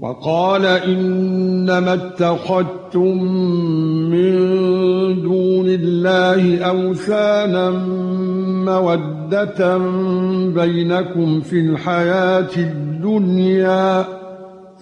وقال إنما اتخذتم من دون الله أوثانا مودة بينكم في الحياة الدنيا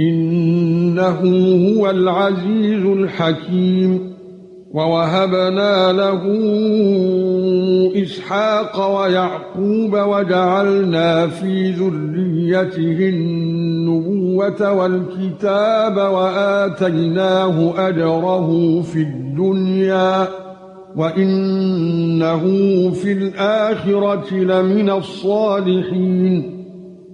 إنه هو العزيز الحكيم ووهبنا له إسحاق ويعقوب وجعلنا في ذريته النبوة والكتاب وآتيناه أجره في الدنيا وإنه في الآخرة لمن الصالحين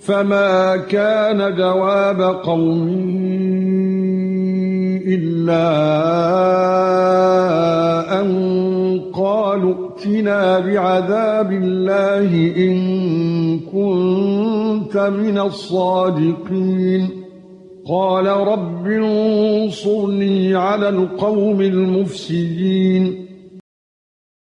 فما كان جواب قومه الا ان قالوا ائتنا بعذاب الله ان كنت من الصادقين قال رب انصرني على القوم المفسدين